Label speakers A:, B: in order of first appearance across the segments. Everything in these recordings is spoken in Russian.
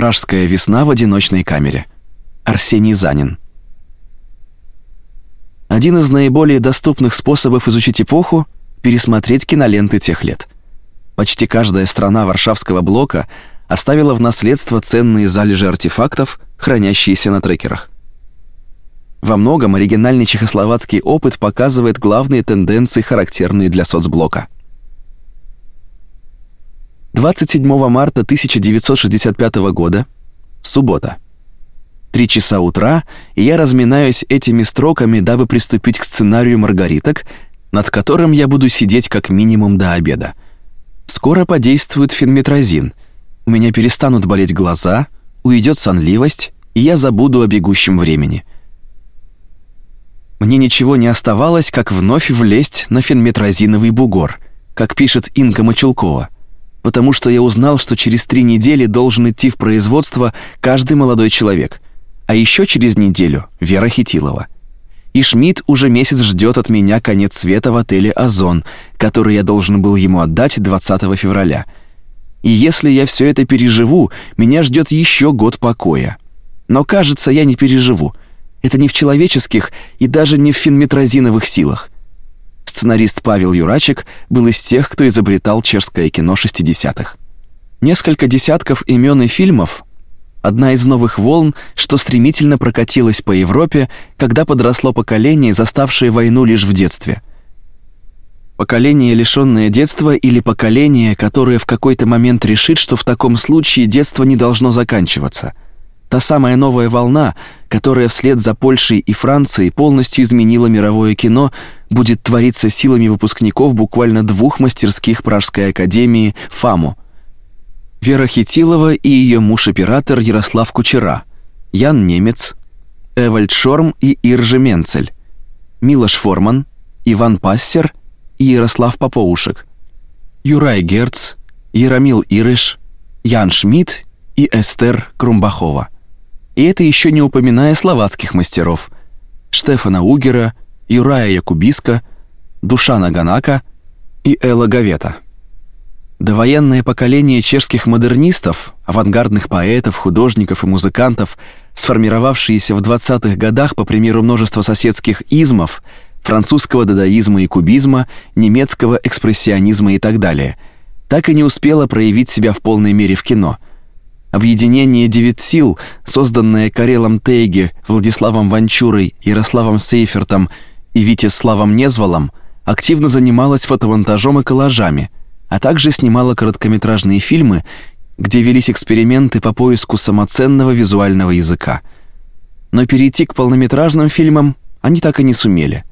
A: Пражская весна в одиночной камере. Арсений Занин. Один из наиболее доступных способов изучить эпоху пересмотреть киноленты тех лет. Почти каждая страна Варшавского блока оставила в наследство ценные залежи артефактов, хранящиеся на трекерах. Во многом оригинальный чехословацкий опыт показывает главные тенденции, характерные для соцблока. 27 марта 1965 года, суббота. Три часа утра, и я разминаюсь этими строками, дабы приступить к сценарию «Маргариток», над которым я буду сидеть как минимум до обеда. Скоро подействует фенметразин. У меня перестанут болеть глаза, уйдет сонливость, и я забуду о бегущем времени. Мне ничего не оставалось, как вновь влезть на фенметразиновый бугор, как пишет Инка Мачулкова, потому что я узнал, что через три недели должен идти в производство каждый молодой человек, а еще через неделю Вера Хитилова – и Шмидт уже месяц ждет от меня конец света в отеле Озон, который я должен был ему отдать 20 февраля. И если я все это переживу, меня ждет еще год покоя. Но, кажется, я не переживу. Это не в человеческих и даже не в финметразиновых силах. Сценарист Павел Юрачек был из тех, кто изобретал чешское кино 60-х. Несколько десятков имен и фильмов Одна из новых волн, что стремительно прокатилась по Европе, когда подросло поколение, заставшее войну лишь в детстве. Поколение, лишённое детства, или поколение, которое в какой-то момент решит, что в таком случае детство не должно заканчиваться. Та самая новая волна, которая вслед за Польшей и Францией полностью изменила мировое кино, будет твориться силами выпускников буквально двух мастерских Пражской академии ФАМУ – Вера Хитилова и ее муж-оператор Ярослав Кучера, Ян Немец, Эвальд Шорм и Иржи Менцель, Милош Форман, Иван Пассер и Ярослав Попоушек, Юрай Герц, Яромил Ирыш, Ян Шмидт и Эстер Крумбахова. И это еще не упоминая словацких мастеров Штефана Угера, Юрая Якубиска, Душана Ганака и Элла Гавета. Довоенное поколение чешских модернистов, авангардных поэтов, художников и музыкантов, сформировавшиеся в 20-х годах по примеру множества соседских измов, французского дадаизма и кубизма, немецкого экспрессионизма и так далее, так и не успело проявить себя в полной мере в кино. Объединение девять сил, созданное Карелом Тейге, Владиславом Ванчурой, Ярославом Сейфертом и Витеславом Незволом, активно занималось фотомонтажом и коллажами – а также снимала короткометражные фильмы, где велись эксперименты по поиску самоценного визуального языка. Но перейти к полнометражным фильмам они так и не сумели.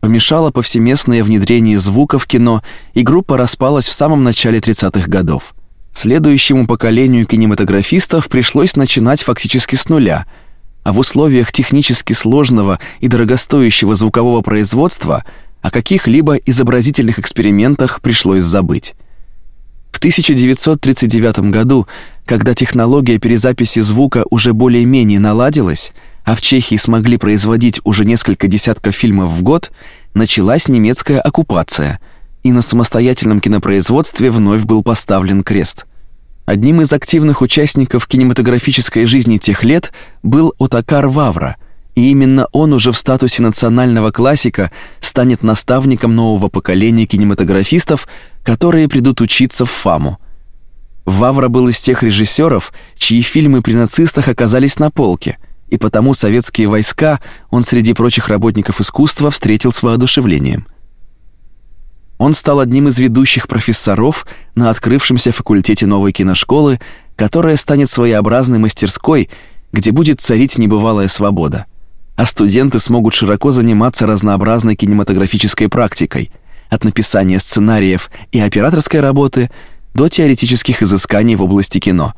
A: Помешало повсеместное внедрение звука в кино, и группа распалась в самом начале 30-х годов. Следующему поколению кинематографистов пришлось начинать фактически с нуля, а в условиях технически сложного и дорогостоящего звукового производства – о каких-либо изобразительных экспериментах пришлось забыть. В 1939 году, когда технология перезаписи звука уже более-менее наладилась, а в Чехии смогли производить уже несколько десятков фильмов в год, началась немецкая оккупация, и на самостоятельном кинопроизводстве вновь был поставлен крест. Одним из активных участников кинематографической жизни тех лет был Отакар Вавра – и именно он уже в статусе национального классика станет наставником нового поколения кинематографистов, которые придут учиться в ФАМу. Вавра был из тех режиссеров, чьи фильмы при нацистах оказались на полке, и потому советские войска он среди прочих работников искусства встретил с воодушевлением. Он стал одним из ведущих профессоров на открывшемся факультете новой киношколы, которая станет своеобразной мастерской, где будет царить небывалая свобода – а студенты смогут широко заниматься разнообразной кинематографической практикой, от написания сценариев и операторской работы до теоретических изысканий в области кино.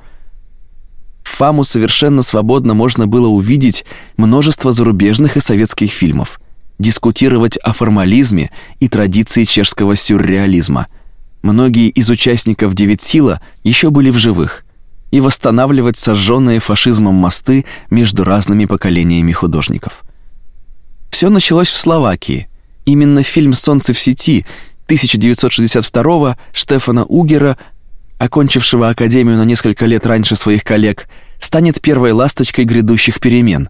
A: В ФАМу совершенно свободно можно было увидеть множество зарубежных и советских фильмов, дискутировать о формализме и традиции чешского сюрреализма. Многие из участников «Девять сила» еще были в живых, и восстанавливать сожженные фашизмом мосты между разными поколениями художников. Все началось в Словакии. Именно фильм «Солнце в сети» 1962 Штефана Угера окончившего академию на несколько лет раньше своих коллег, станет первой ласточкой грядущих перемен.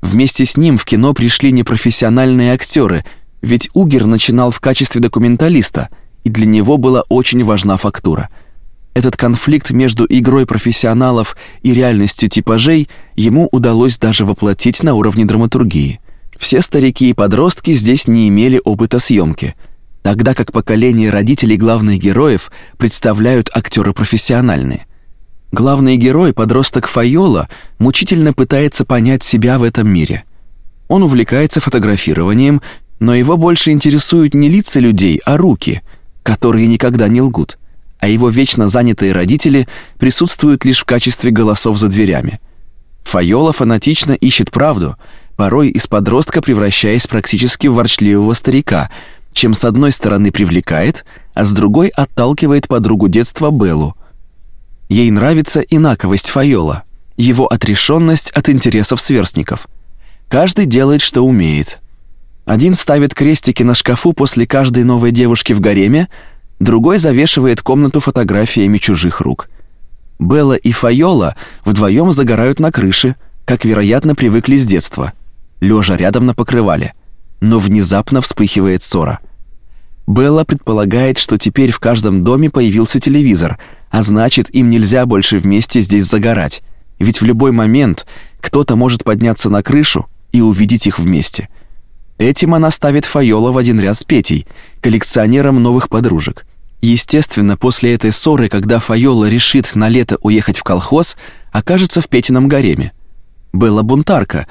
A: Вместе с ним в кино пришли непрофессиональные актеры, ведь Угер начинал в качестве документалиста, и для него была очень важна фактура. Этот конфликт между игрой профессионалов и реальностью типажей ему удалось даже воплотить на уровне драматургии. Все старики и подростки здесь не имели опыта съемки – тогда как поколение родителей главных героев представляют актеры профессиональные. Главный герой, подросток Файола, мучительно пытается понять себя в этом мире. Он увлекается фотографированием, но его больше интересуют не лица людей, а руки, которые никогда не лгут, а его вечно занятые родители присутствуют лишь в качестве голосов за дверями. Файола фанатично ищет правду, порой из подростка превращаясь практически в ворчливого старика – чем с одной стороны привлекает, а с другой отталкивает подругу детства Беллу. Ей нравится инаковость Файола, его отрешенность от интересов сверстников. Каждый делает, что умеет. Один ставит крестики на шкафу после каждой новой девушки в гареме, другой завешивает комнату фотографиями чужих рук. Белла и Файола вдвоем загорают на крыше, как, вероятно, привыкли с детства, лежа рядом на покрывале. Но внезапно вспыхивает ссора. Белла предполагает, что теперь в каждом доме появился телевизор, а значит, им нельзя больше вместе здесь загорать. Ведь в любой момент кто-то может подняться на крышу и увидеть их вместе. Этим она ставит Файола в один ряд с Петей, коллекционером новых подружек. Естественно, после этой ссоры, когда Файола решит на лето уехать в колхоз, окажется в Петином гареме. Белла бунтарка,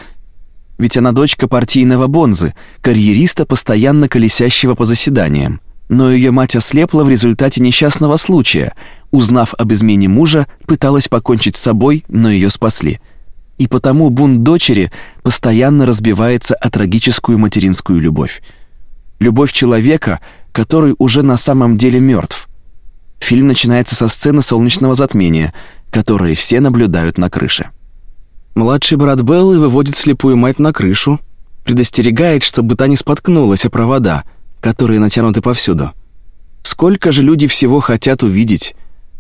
A: ведь она дочка партийного бонзы, карьериста, постоянно колесящего по заседаниям. Но ее мать ослепла в результате несчастного случая. Узнав об измене мужа, пыталась покончить с собой, но ее спасли. И потому бунт дочери постоянно разбивается о трагическую материнскую любовь. Любовь человека, который уже на самом деле мертв. Фильм начинается со сцены солнечного затмения, которые все наблюдают на крыше. Младший брат Беллы выводит слепую мать на крышу, предостерегает, чтобы та не споткнулась о провода, которые натянуты повсюду. Сколько же люди всего хотят увидеть?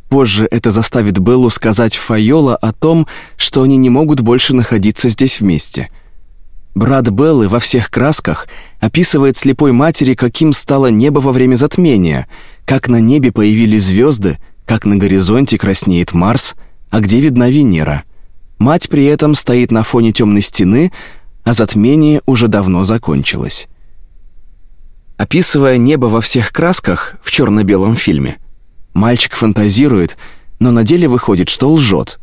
A: Позже это заставит Беллу сказать Файола о том, что они не могут больше находиться здесь вместе. Брат Беллы во всех красках описывает слепой матери, каким стало небо во время затмения, как на небе появились звезды, как на горизонте краснеет Марс, а где видна Венера. Мать при этом стоит на фоне темной стены, а затмение уже давно закончилось. Описывая небо во всех красках в черно белом фильме, мальчик фантазирует, но на деле выходит, что лжет.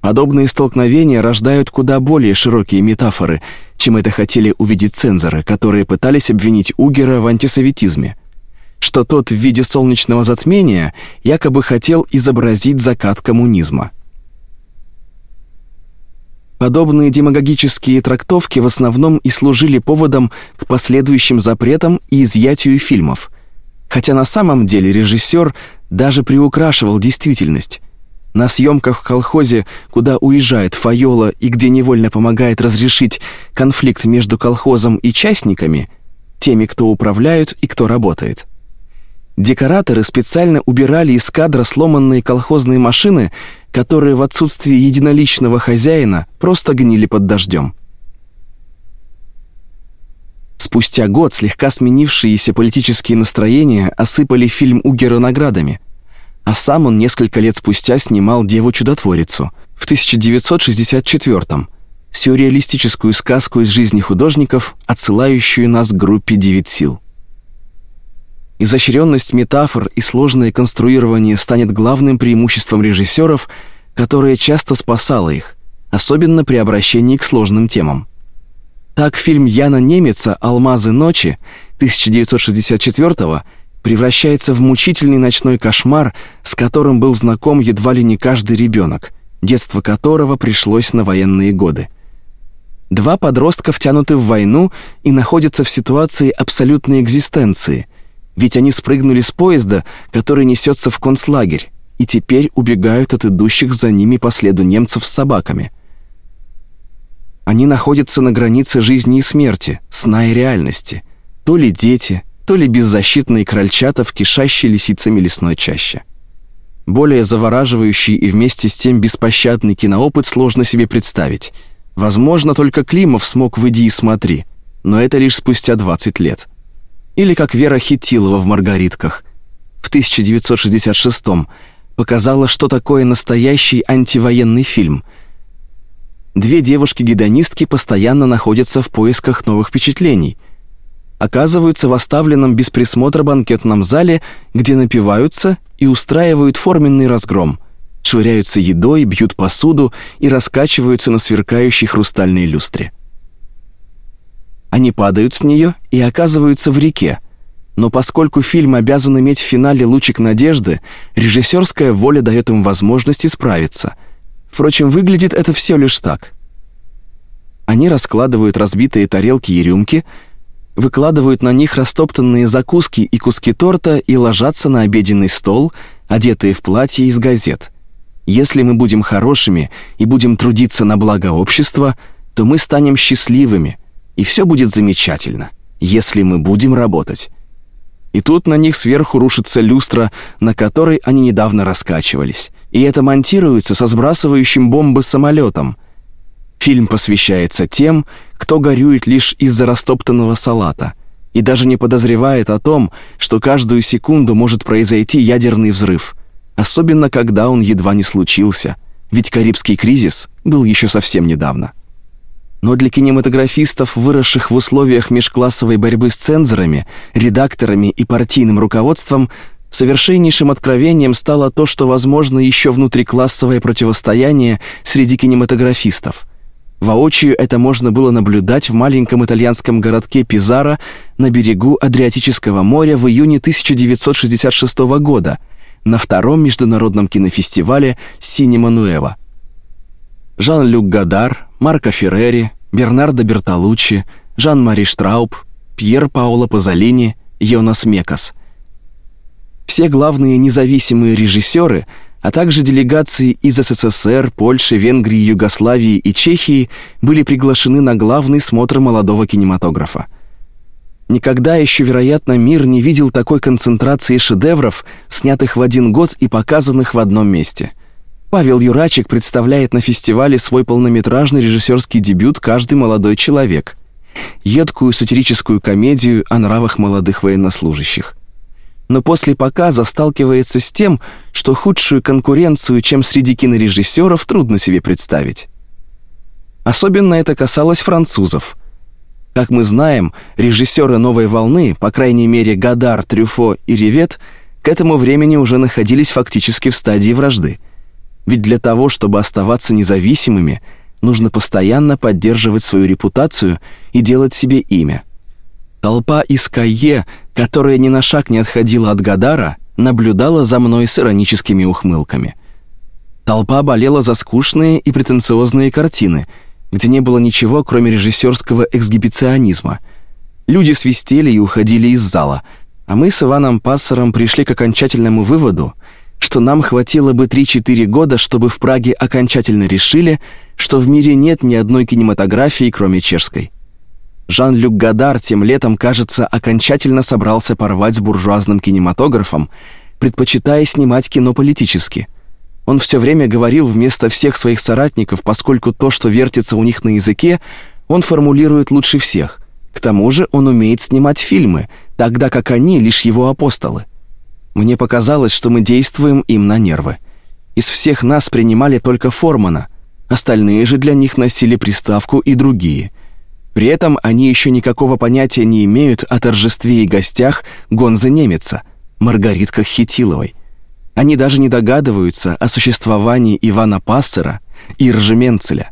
A: Подобные столкновения рождают куда более широкие метафоры, чем это хотели увидеть цензоры, которые пытались обвинить Угера в антисоветизме. Что тот в виде солнечного затмения якобы хотел изобразить закат коммунизма. Подобные демагогические трактовки в основном и служили поводом к последующим запретам и изъятию фильмов. Хотя на самом деле режиссер даже приукрашивал действительность. На съемках в колхозе, куда уезжает Файола и где невольно помогает разрешить конфликт между колхозом и частниками, теми, кто управляют и кто работает. Декораторы специально убирали из кадра сломанные колхозные машины, которые в отсутствие единоличного хозяина просто гнили под дождем. Спустя год слегка сменившиеся политические настроения осыпали фильм Угера наградами, а сам он несколько лет спустя снимал «Деву-чудотворицу» в 1964 сюрреалистическую сказку из жизни художников, отсылающую нас к группе «Девять сил». Изощренность метафор и сложное конструирование станет главным преимуществом режиссеров, которое часто спасало их, особенно при обращении к сложным темам. Так фильм Яна Немеца «Алмазы ночи» 1964 превращается в мучительный ночной кошмар, с которым был знаком едва ли не каждый ребенок, детство которого пришлось на военные годы. Два подростка втянуты в войну и находятся в ситуации абсолютной экзистенции – ведь они спрыгнули с поезда, который несется в концлагерь, и теперь убегают от идущих за ними по следу немцев с собаками. Они находятся на границе жизни и смерти, сна и реальности. То ли дети, то ли беззащитные крольчата в кишащей лисицами лесной чаще. Более завораживающий и вместе с тем беспощадный киноопыт сложно себе представить. Возможно, только Климов смог «Выйди и смотри», но это лишь спустя 20 лет. Или как Вера Хитилова в «Маргаритках» в 1966 показала, что такое настоящий антивоенный фильм. Две девушки-гедонистки постоянно находятся в поисках новых впечатлений – оказываются в оставленном без присмотра банкетном зале, где напиваются и устраивают форменный разгром, швыряются едой, бьют посуду и раскачиваются на сверкающей хрустальной люстре. Они падают с нее и оказываются в реке. Но поскольку фильм обязан иметь в финале лучик надежды, режиссерская воля дает им возможность исправиться. Впрочем, выглядит это все лишь так. Они раскладывают разбитые тарелки и рюмки, выкладывают на них растоптанные закуски и куски торта и ложатся на обеденный стол, одетые в платье из газет. Если мы будем хорошими и будем трудиться на благо общества, то мы станем счастливыми, и все будет замечательно, если мы будем работать. И тут на них сверху рушится люстра, на которой они недавно раскачивались. И это монтируется со сбрасывающим бомбы самолетом – Фильм посвящается тем, кто горюет лишь из-за растоптанного салата и даже не подозревает о том, что каждую секунду может произойти ядерный взрыв, особенно когда он едва не случился, ведь Карибский кризис был еще совсем недавно. Но для кинематографистов, выросших в условиях межклассовой борьбы с цензорами, редакторами и партийным руководством, совершеннейшим откровением стало то, что возможно еще внутриклассовое противостояние среди кинематографистов – Воочию это можно было наблюдать в маленьком итальянском городке Пизаро на берегу Адриатического моря в июне 1966 года на втором международном кинофестивале «Синема Нуэва». Жан-Люк Гадар, Марко Феррери, Бернардо Бертолуччи, Жан-Мари Штрауб, Пьер Паоло Пазолини, Йонас Мекас. Все главные независимые режиссеры – а также делегации из СССР, Польши, Венгрии, Югославии и Чехии были приглашены на главный смотр молодого кинематографа. Никогда еще, вероятно, мир не видел такой концентрации шедевров, снятых в один год и показанных в одном месте. Павел Юрачек представляет на фестивале свой полнометражный режиссерский дебют «Каждый молодой человек», едкую сатирическую комедию о нравах молодых военнослужащих но после показа сталкивается с тем, что худшую конкуренцию, чем среди кинорежиссеров, трудно себе представить. Особенно это касалось французов. Как мы знаем, режиссеры новой волны, по крайней мере Гадар, Трюфо и Ревет, к этому времени уже находились фактически в стадии вражды. Ведь для того, чтобы оставаться независимыми, нужно постоянно поддерживать свою репутацию и делать себе имя. Толпа из Кайе, которая ни на шаг не отходила от Гадара, наблюдала за мной с ироническими ухмылками. Толпа болела за скучные и претенциозные картины, где не было ничего, кроме режиссерского эксгибиционизма. Люди свистели и уходили из зала, а мы с Иваном Пассером пришли к окончательному выводу, что нам хватило бы 3-4 года, чтобы в Праге окончательно решили, что в мире нет ни одной кинематографии, кроме чешской. Жан-Люк Гадар тем летом, кажется, окончательно собрался порвать с буржуазным кинематографом, предпочитая снимать кино политически. Он все время говорил вместо всех своих соратников, поскольку то, что вертится у них на языке, он формулирует лучше всех. К тому же он умеет снимать фильмы, тогда как они лишь его апостолы. Мне показалось, что мы действуем им на нервы. Из всех нас принимали только Формана, остальные же для них носили приставку и другие – при этом они еще никакого понятия не имеют о торжестве и гостях Гонзы Немеца, Маргаритках Хитиловой. Они даже не догадываются о существовании Ивана Пассера и Ржеменцеля.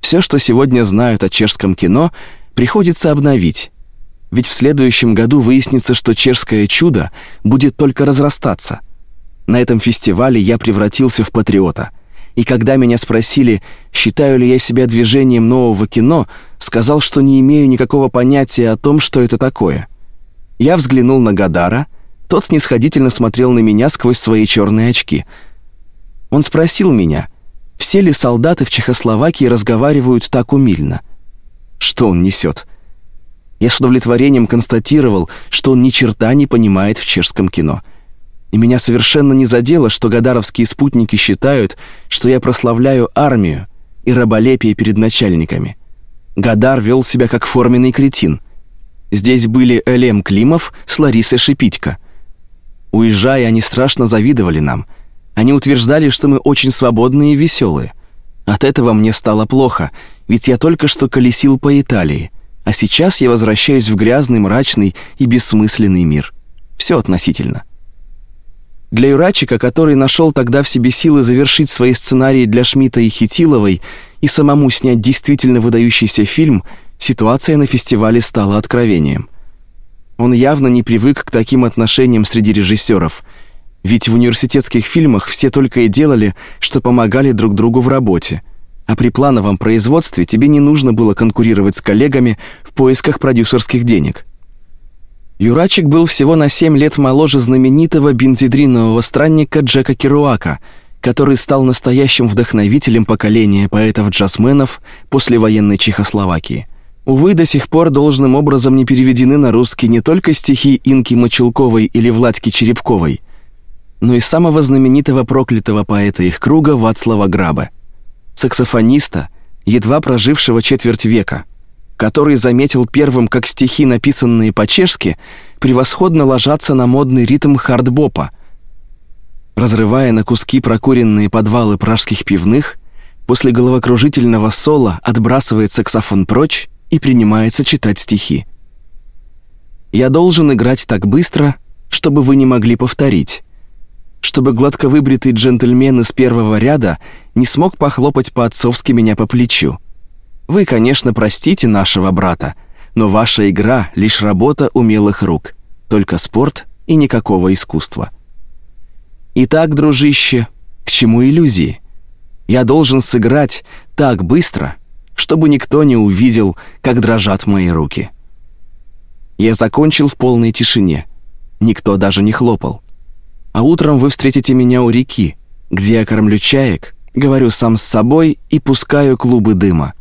A: Все, что сегодня знают о чешском кино, приходится обновить. Ведь в следующем году выяснится, что чешское чудо будет только разрастаться. На этом фестивале я превратился в патриота – и когда меня спросили, считаю ли я себя движением нового кино, сказал, что не имею никакого понятия о том, что это такое. Я взглянул на Гадара, тот снисходительно смотрел на меня сквозь свои черные очки. Он спросил меня, все ли солдаты в Чехословакии разговаривают так умильно. Что он несет? Я с удовлетворением констатировал, что он ни черта не понимает в чешском кино. И меня совершенно не задело, что гадаровские спутники считают, что я прославляю армию и раболепие перед начальниками. Гадар вел себя как форменный кретин. Здесь были Элем Климов с Ларисой Шипитько. Уезжая, они страшно завидовали нам. Они утверждали, что мы очень свободные и веселые. От этого мне стало плохо, ведь я только что колесил по Италии, а сейчас я возвращаюсь в грязный, мрачный и бессмысленный мир. Все относительно. Для Юрачика, который нашел тогда в себе силы завершить свои сценарии для Шмидта и Хитиловой и самому снять действительно выдающийся фильм, ситуация на фестивале стала откровением. Он явно не привык к таким отношениям среди режиссеров, ведь в университетских фильмах все только и делали, что помогали друг другу в работе, а при плановом производстве тебе не нужно было конкурировать с коллегами в поисках продюсерских денег. Юрачик был всего на 7 лет моложе знаменитого бензидринового странника Джека Керуака, который стал настоящим вдохновителем поколения поэтов-джазменов после военной Чехословакии. Увы, до сих пор должным образом не переведены на русский не только стихи Инки Мочелковой или Владьки Черепковой, но и самого знаменитого проклятого поэта их круга Вацлава Грабе, саксофониста, едва прожившего четверть века – который заметил первым, как стихи, написанные по-чешски, превосходно ложатся на модный ритм хардбопа. Разрывая на куски прокуренные подвалы пражских пивных, после головокружительного соло отбрасывает саксофон прочь и принимается читать стихи. Я должен играть так быстро, чтобы вы не могли повторить, чтобы гладко выбритый джентльмен из первого ряда не смог похлопать по-отцовски меня по плечу. Вы, конечно, простите нашего брата, но ваша игра лишь работа умелых рук, только спорт и никакого искусства. Итак, дружище, к чему иллюзии? Я должен сыграть так быстро, чтобы никто не увидел, как дрожат мои руки. Я закончил в полной тишине. Никто даже не хлопал. А утром вы встретите меня у реки, где я кормлю чаек, говорю сам с собой и пускаю клубы дыма.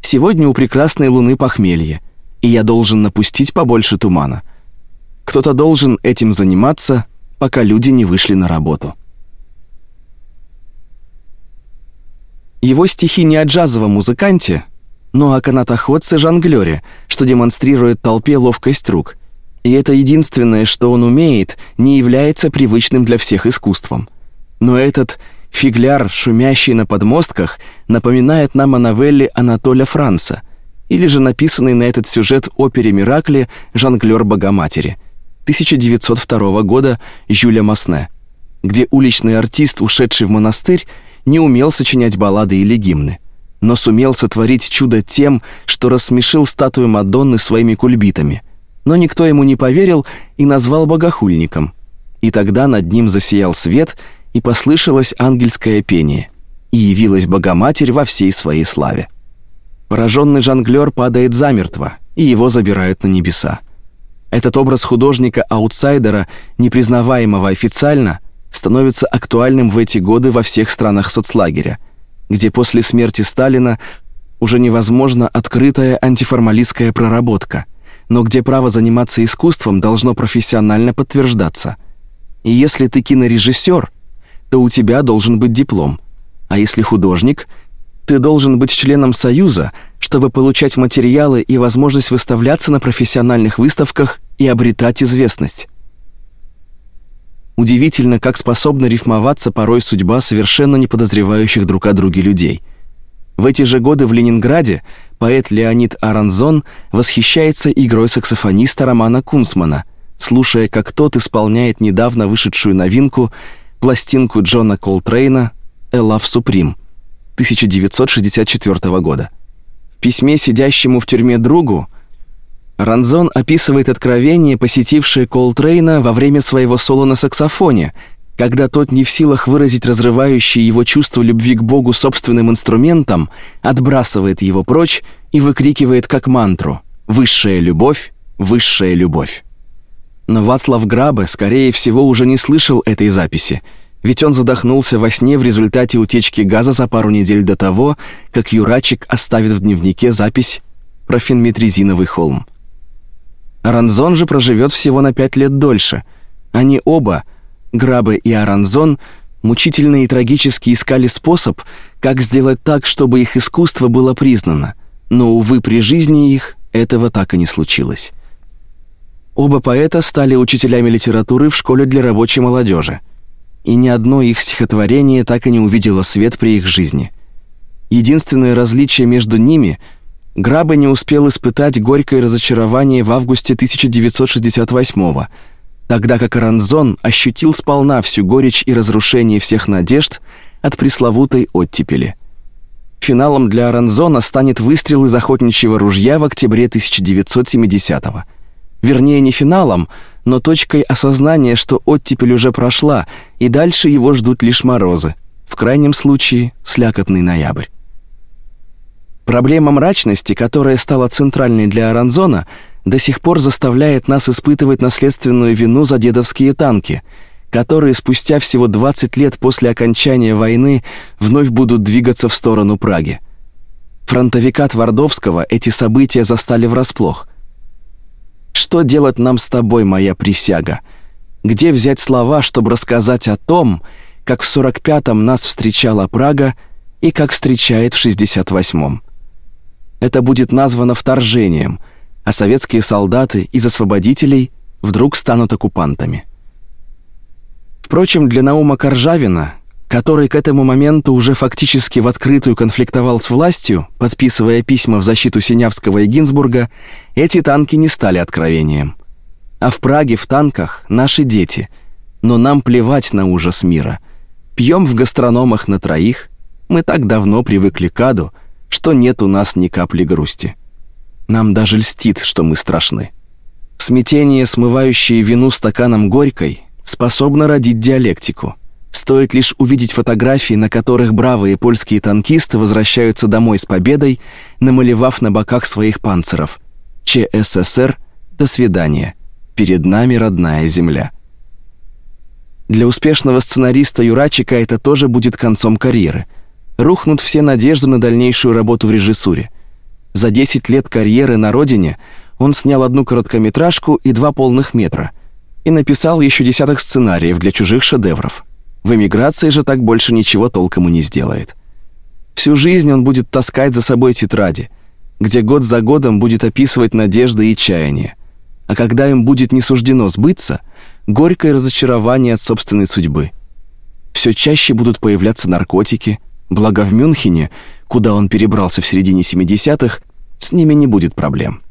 A: Сегодня у прекрасной луны похмелье, и я должен напустить побольше тумана. Кто-то должен этим заниматься, пока люди не вышли на работу. Его стихи не о джазовом музыканте, но о канатоходце-жонглёре, что демонстрирует толпе ловкость рук. И это единственное, что он умеет, не является привычным для всех искусством. Но этот Фигляр, шумящий на подмостках, напоминает нам о новелле Анатоля Франца или же написанной на этот сюжет опере «Миракли» «Жонглёр Богоматери» 1902 года Жюля Масне, где уличный артист, ушедший в монастырь, не умел сочинять баллады или гимны, но сумел сотворить чудо тем, что рассмешил статую Мадонны своими кульбитами. Но никто ему не поверил и назвал богохульником. И тогда над ним засиял свет — и послышалось ангельское пение, и явилась Богоматерь во всей своей славе. Пораженный жонглёр падает замертво, и его забирают на небеса. Этот образ художника-аутсайдера, непризнаваемого официально, становится актуальным в эти годы во всех странах соцлагеря, где после смерти Сталина уже невозможна открытая антиформалистская проработка, но где право заниматься искусством должно профессионально подтверждаться. И если ты кинорежиссер – то у тебя должен быть диплом. А если художник, ты должен быть членом союза, чтобы получать материалы и возможность выставляться на профессиональных выставках и обретать известность. Удивительно, как способна рифмоваться порой судьба совершенно не подозревающих друг о друге людей. В эти же годы в Ленинграде поэт Леонид Аранзон восхищается игрой саксофониста Романа Кунцмана, слушая, как тот исполняет недавно вышедшую новинку пластинку Джона Колтрейна «A Love Supreme» 1964 года. В письме сидящему в тюрьме другу Ранзон описывает откровение, посетившее Колтрейна во время своего соло на саксофоне, когда тот не в силах выразить разрывающее его чувство любви к Богу собственным инструментом, отбрасывает его прочь и выкрикивает как мантру «Высшая любовь, высшая любовь». Но Вацлав Грабе, скорее всего, уже не слышал этой записи, ведь он задохнулся во сне в результате утечки газа за пару недель до того, как Юрачик оставит в дневнике запись про фенметризиновый холм. Ранзон же проживет всего на пять лет дольше. Они оба, Грабе и Аранзон мучительно и трагически искали способ, как сделать так, чтобы их искусство было признано, но, увы, при жизни их этого так и не случилось. Оба поэта стали учителями литературы в школе для рабочей молодежи, и ни одно их стихотворение так и не увидело свет при их жизни. Единственное различие между ними — Граба не успел испытать горькое разочарование в августе 1968 тогда как Ранзон ощутил сполна всю горечь и разрушение всех надежд от пресловутой оттепели. Финалом для Ранзона станет выстрел из охотничьего ружья в октябре 1970-го. Вернее, не финалом, но точкой осознания, что оттепель уже прошла, и дальше его ждут лишь морозы, в крайнем случае слякотный ноябрь. Проблема мрачности, которая стала центральной для Аранзона, до сих пор заставляет нас испытывать наследственную вину за дедовские танки, которые спустя всего 20 лет после окончания войны вновь будут двигаться в сторону Праги. Фронтовика Твардовского эти события застали врасплох. Что делать нам с тобой, моя присяга? Где взять слова, чтобы рассказать о том, как в 45-м нас встречала Прага и как встречает в 68-м? это будет названо вторжением, а советские солдаты из освободителей вдруг станут оккупантами. Впрочем, для Наума Коржавина, который к этому моменту уже фактически в открытую конфликтовал с властью, подписывая письма в защиту Синявского и Гинзбурга, эти танки не стали откровением. А в Праге в танках наши дети, но нам плевать на ужас мира. Пьем в гастрономах на троих, мы так давно привыкли к аду, что нет у нас ни капли грусти. Нам даже льстит, что мы страшны. Смятение, смывающее вину стаканом горькой, способно родить диалектику. Стоит лишь увидеть фотографии, на которых бравые польские танкисты возвращаются домой с победой, намалевав на боках своих панциров «ЧССР, до свидания, перед нами родная земля». Для успешного сценариста Юрачика это тоже будет концом карьеры – рухнут все надежды на дальнейшую работу в режиссуре. За 10 лет карьеры на родине он снял одну короткометражку и два полных метра и написал еще десяток сценариев для чужих шедевров. В эмиграции же так больше ничего толком и не сделает. Всю жизнь он будет таскать за собой тетради, где год за годом будет описывать надежды и чаяния. А когда им будет не суждено сбыться, горькое разочарование от собственной судьбы. Все чаще будут появляться наркотики, Благо в Мюнхене, куда он перебрался в середине 70-х, с ними не будет проблем.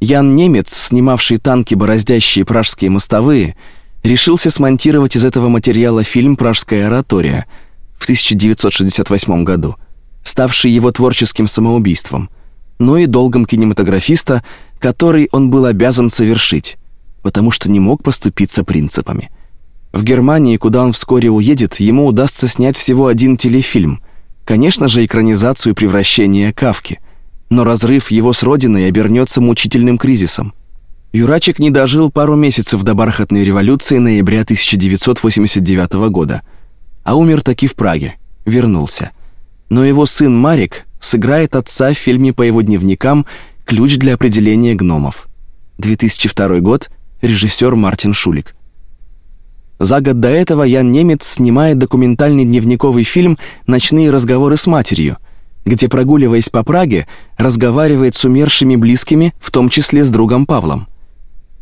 A: Ян Немец, снимавший танки, бороздящие пражские мостовые, решился смонтировать из этого материала фильм «Пражская оратория» в 1968 году, ставший его творческим самоубийством, но и долгом кинематографиста, который он был обязан совершить, потому что не мог поступиться принципами – в Германии, куда он вскоре уедет, ему удастся снять всего один телефильм. Конечно же, экранизацию превращения Кавки. Но разрыв его с родиной обернется мучительным кризисом. Юрачек не дожил пару месяцев до бархатной революции ноября 1989 года, а умер таки в Праге, вернулся. Но его сын Марик сыграет отца в фильме по его дневникам «Ключ для определения гномов». 2002 год, режиссер Мартин Шулик. За год до этого Ян Немец снимает документальный дневниковый фильм «Ночные разговоры с матерью», где, прогуливаясь по Праге, разговаривает с умершими близкими, в том числе с другом Павлом.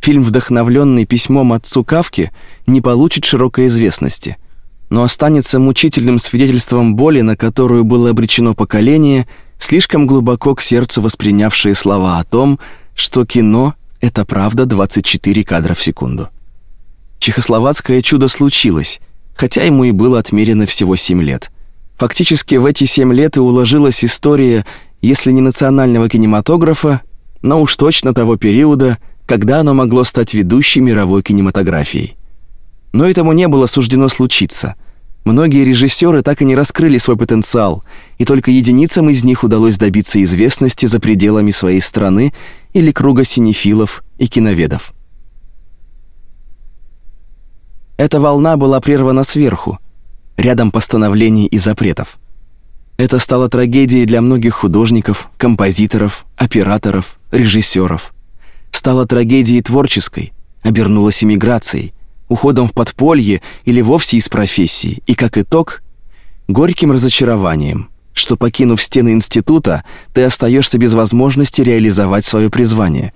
A: Фильм, вдохновленный письмом отцу Кавки, не получит широкой известности, но останется мучительным свидетельством боли, на которую было обречено поколение, слишком глубоко к сердцу воспринявшие слова о том, что кино — это правда 24 кадра в секунду чехословацкое чудо случилось, хотя ему и было отмерено всего 7 лет. Фактически в эти 7 лет и уложилась история, если не национального кинематографа, но уж точно того периода, когда оно могло стать ведущей мировой кинематографией. Но этому не было суждено случиться. Многие режиссеры так и не раскрыли свой потенциал, и только единицам из них удалось добиться известности за пределами своей страны или круга синефилов и киноведов. Эта волна была прервана сверху, рядом постановлений и запретов. Это стало трагедией для многих художников, композиторов, операторов, режиссеров. Стало трагедией творческой, обернулось эмиграцией, уходом в подполье или вовсе из профессии, и как итог горьким разочарованием, что покинув стены института, ты остаешься без возможности реализовать свое призвание.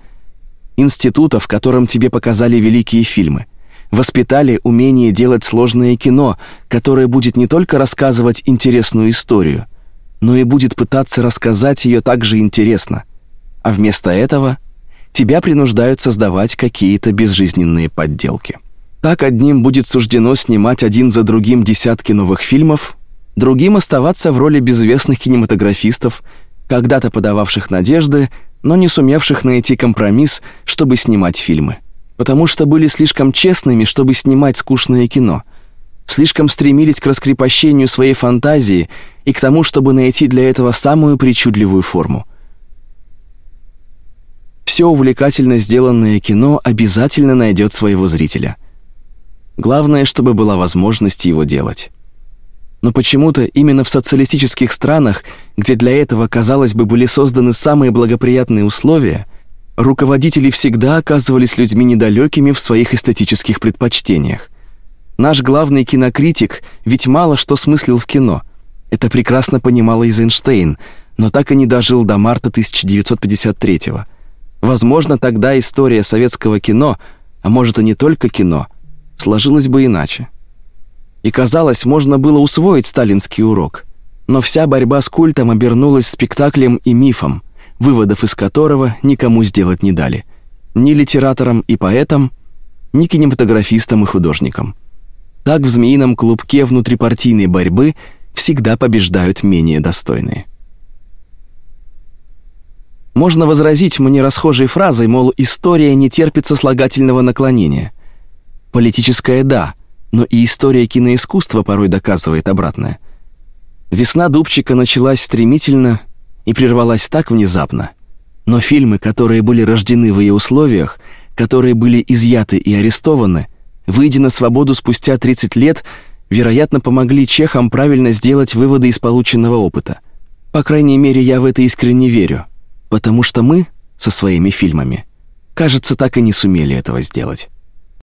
A: Института, в котором тебе показали великие фильмы, воспитали умение делать сложное кино, которое будет не только рассказывать интересную историю, но и будет пытаться рассказать ее также интересно. А вместо этого тебя принуждают создавать какие-то безжизненные подделки. Так одним будет суждено снимать один за другим десятки новых фильмов, другим оставаться в роли безвестных кинематографистов, когда-то подававших надежды, но не сумевших найти компромисс, чтобы снимать фильмы. Потому что были слишком честными, чтобы снимать скучное кино. Слишком стремились к раскрепощению своей фантазии и к тому, чтобы найти для этого самую причудливую форму. Все увлекательно сделанное кино обязательно найдет своего зрителя. Главное, чтобы была возможность его делать. Но почему-то именно в социалистических странах, где для этого, казалось бы, были созданы самые благоприятные условия, руководители всегда оказывались людьми недалекими в своих эстетических предпочтениях. Наш главный кинокритик ведь мало что смыслил в кино. Это прекрасно понимал Эйзенштейн, но так и не дожил до марта 1953 -го. Возможно, тогда история советского кино, а может и не только кино, сложилась бы иначе и казалось, можно было усвоить сталинский урок. Но вся борьба с культом обернулась спектаклем и мифом, выводов из которого никому сделать не дали. Ни литераторам и поэтам, ни кинематографистам и художникам. Так в змеином клубке внутрипартийной борьбы всегда побеждают менее достойные. Можно возразить мне расхожей фразой, мол, история не терпит сослагательного наклонения. Политическое «да», но и история киноискусства порой доказывает обратное. Весна Дубчика началась стремительно и прервалась так внезапно. Но фильмы, которые были рождены в ее условиях, которые были изъяты и арестованы, выйдя на свободу спустя 30 лет, вероятно, помогли чехам правильно сделать выводы из полученного опыта. По крайней мере, я в это искренне верю, потому что мы со своими фильмами, кажется, так и не сумели этого сделать.